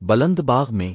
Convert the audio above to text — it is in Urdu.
بلند باغ میں